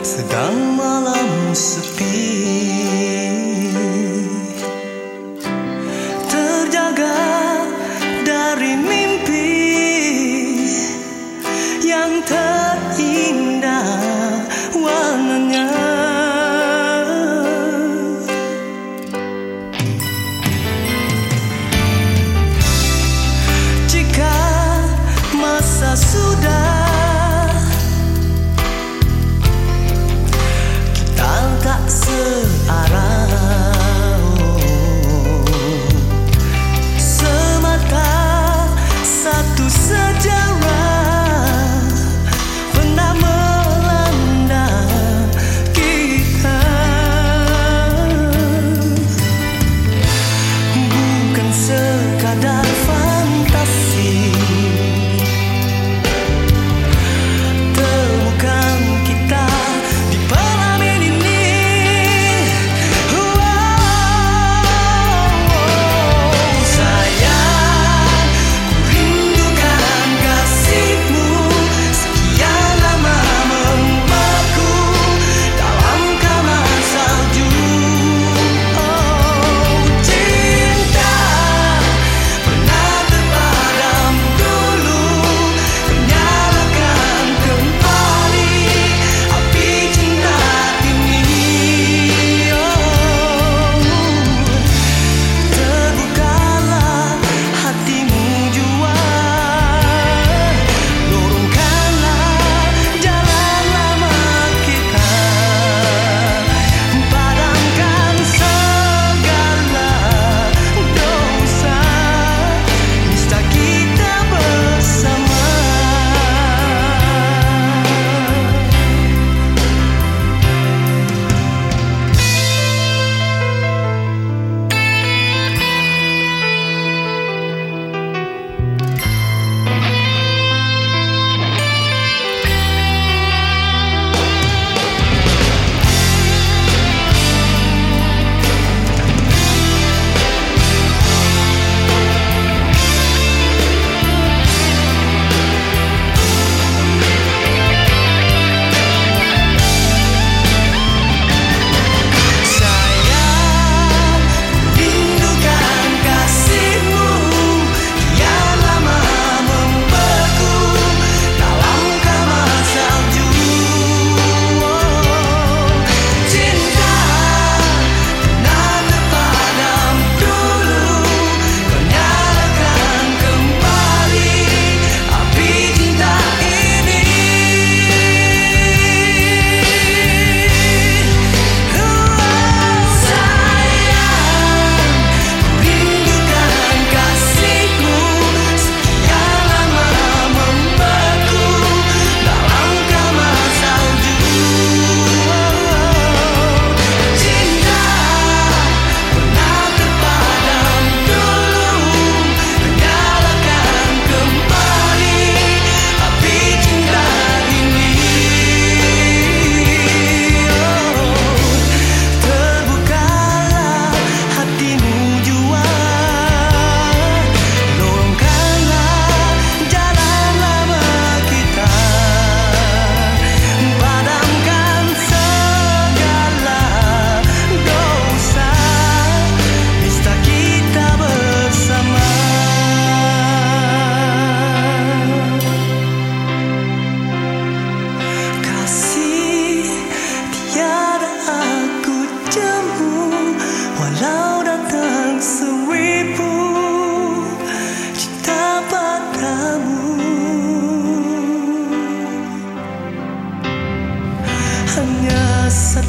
sedang malam sepi. Rasa